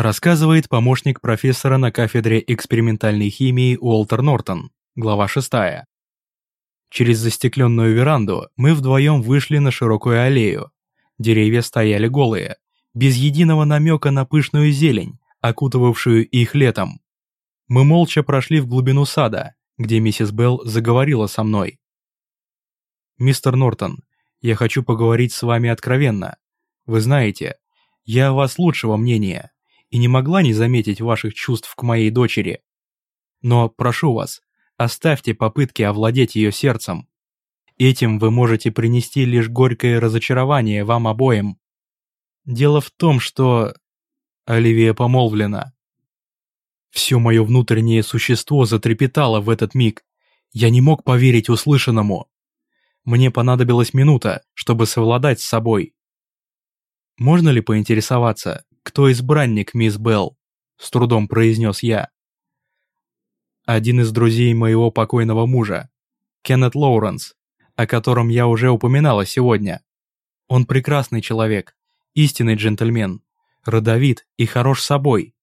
Рассказывает помощник профессора на кафедре экспериментальной химии Уолтер Нортон, глава 6. Через застекленную веранду мы вдвоем вышли на широкую аллею. Деревья стояли голые, без единого намека на пышную зелень, окутывавшую их летом. Мы молча прошли в глубину сада, где миссис Белл заговорила со мной. «Мистер Нортон, я хочу поговорить с вами откровенно. Вы знаете, я о вас лучшего мнения и не могла не заметить ваших чувств к моей дочери. Но прошу вас, оставьте попытки овладеть ее сердцем. Этим вы можете принести лишь горькое разочарование вам обоим. Дело в том, что... Оливия помолвлена. Все мое внутреннее существо затрепетало в этот миг. Я не мог поверить услышанному. Мне понадобилась минута, чтобы совладать с собой. Можно ли поинтересоваться, кто избранник мисс Белл?» — с трудом произнес я. «Один из друзей моего покойного мужа, Кеннет Лоуренс, о котором я уже упоминала сегодня. Он прекрасный человек, истинный джентльмен, родовит и хорош собой.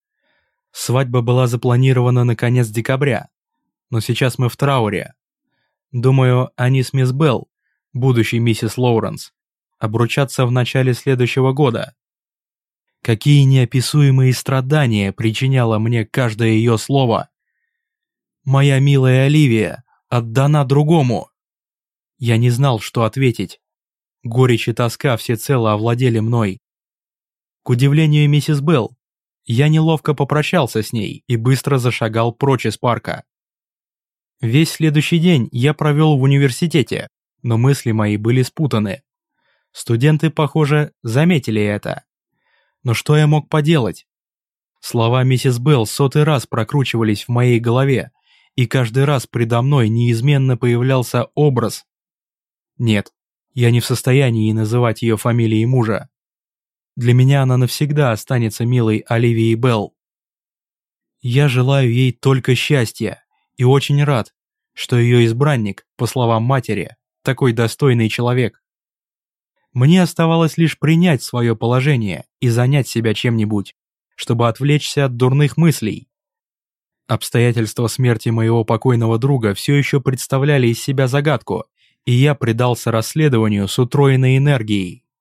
Свадьба была запланирована на конец декабря, но сейчас мы в трауре. Думаю, они с мисс Белл, будущей миссис Лоуренс, обручатся в начале следующего года. Какие неописуемые страдания причиняло мне каждое ее слово. «Моя милая Оливия отдана другому». Я не знал, что ответить. Горечь и тоска всецело овладели мной. К удивлению миссис Белл, я неловко попрощался с ней и быстро зашагал прочь из парка. Весь следующий день я провел в университете, но мысли мои были спутаны. Студенты, похоже, заметили это. Но что я мог поделать? Слова миссис Белл сотый раз прокручивались в моей голове, и каждый раз предо мной неизменно появлялся образ. Нет, я не в состоянии называть ее фамилией мужа. Для меня она навсегда останется милой Оливией Белл. Я желаю ей только счастья и очень рад, что ее избранник, по словам матери, такой достойный человек. Мне оставалось лишь принять свое положение и занять себя чем-нибудь, чтобы отвлечься от дурных мыслей. Обстоятельства смерти моего покойного друга все еще представляли из себя загадку, и я предался расследованию с утроенной энергией.